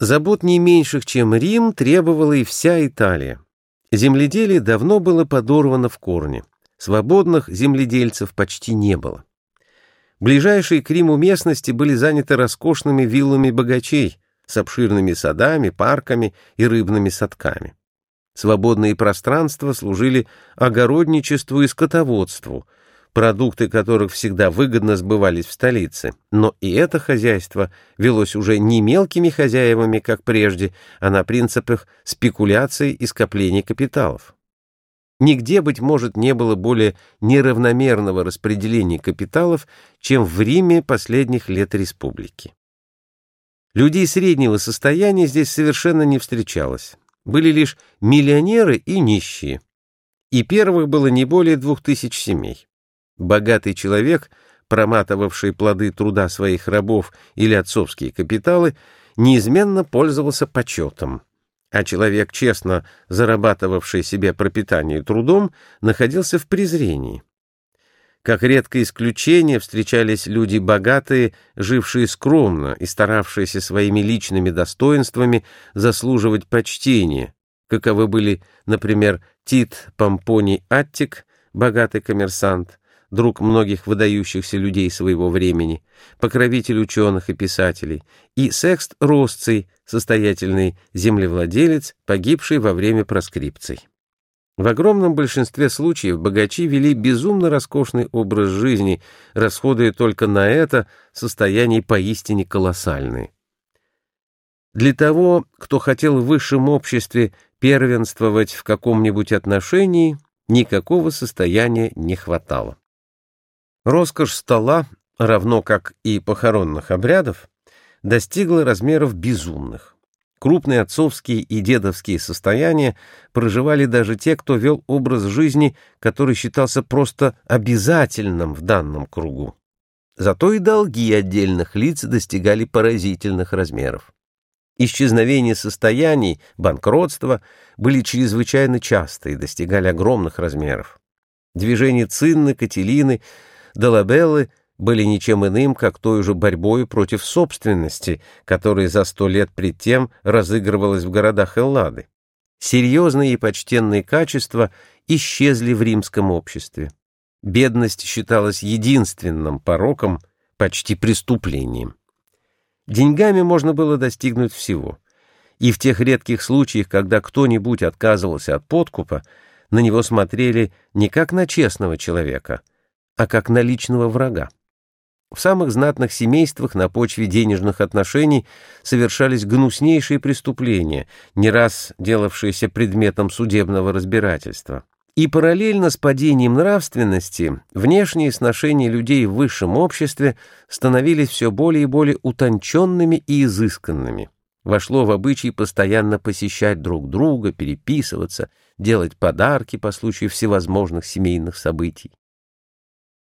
Забот не меньших, чем Рим, требовала и вся Италия. Земледелие давно было подорвано в корне. Свободных земледельцев почти не было. Ближайшие к Риму местности были заняты роскошными виллами богачей с обширными садами, парками и рыбными садками. Свободные пространства служили огородничеству и скотоводству, продукты которых всегда выгодно сбывались в столице. Но и это хозяйство велось уже не мелкими хозяевами, как прежде, а на принципах спекуляций и скоплений капиталов. Нигде, быть может, не было более неравномерного распределения капиталов, чем в Риме последних лет республики. Людей среднего состояния здесь совершенно не встречалось. Были лишь миллионеры и нищие. И первых было не более двух тысяч семей. Богатый человек, проматывавший плоды труда своих рабов или отцовские капиталы, неизменно пользовался почетом а человек, честно зарабатывавший себе пропитание трудом, находился в презрении. Как редкое исключение встречались люди богатые, жившие скромно и старавшиеся своими личными достоинствами заслуживать почтения, каковы были, например, Тит Помпоний Аттик, богатый коммерсант, друг многих выдающихся людей своего времени, покровитель ученых и писателей, и Секст Росций, состоятельный землевладелец, погибший во время проскрипций. В огромном большинстве случаев богачи вели безумно роскошный образ жизни, расходуя только на это состояние поистине колоссальные. Для того, кто хотел в высшем обществе первенствовать в каком-нибудь отношении, никакого состояния не хватало. Роскошь стола, равно как и похоронных обрядов, достигла размеров безумных. Крупные отцовские и дедовские состояния проживали даже те, кто вел образ жизни, который считался просто обязательным в данном кругу. Зато и долги отдельных лиц достигали поразительных размеров. Исчезновение состояний, банкротства были чрезвычайно часто и достигали огромных размеров. Движение Цинны, Кателины Долабеллы были ничем иным, как той же борьбой против собственности, которая за сто лет пред тем разыгрывалась в городах Эллады. Серьезные и почтенные качества исчезли в римском обществе. Бедность считалась единственным пороком, почти преступлением. Деньгами можно было достигнуть всего. И в тех редких случаях, когда кто-нибудь отказывался от подкупа, на него смотрели не как на честного человека — а как на личного врага. В самых знатных семействах на почве денежных отношений совершались гнуснейшие преступления, не раз делавшиеся предметом судебного разбирательства. И параллельно с падением нравственности внешние сношения людей в высшем обществе становились все более и более утонченными и изысканными. Вошло в обычай постоянно посещать друг друга, переписываться, делать подарки по случаю всевозможных семейных событий.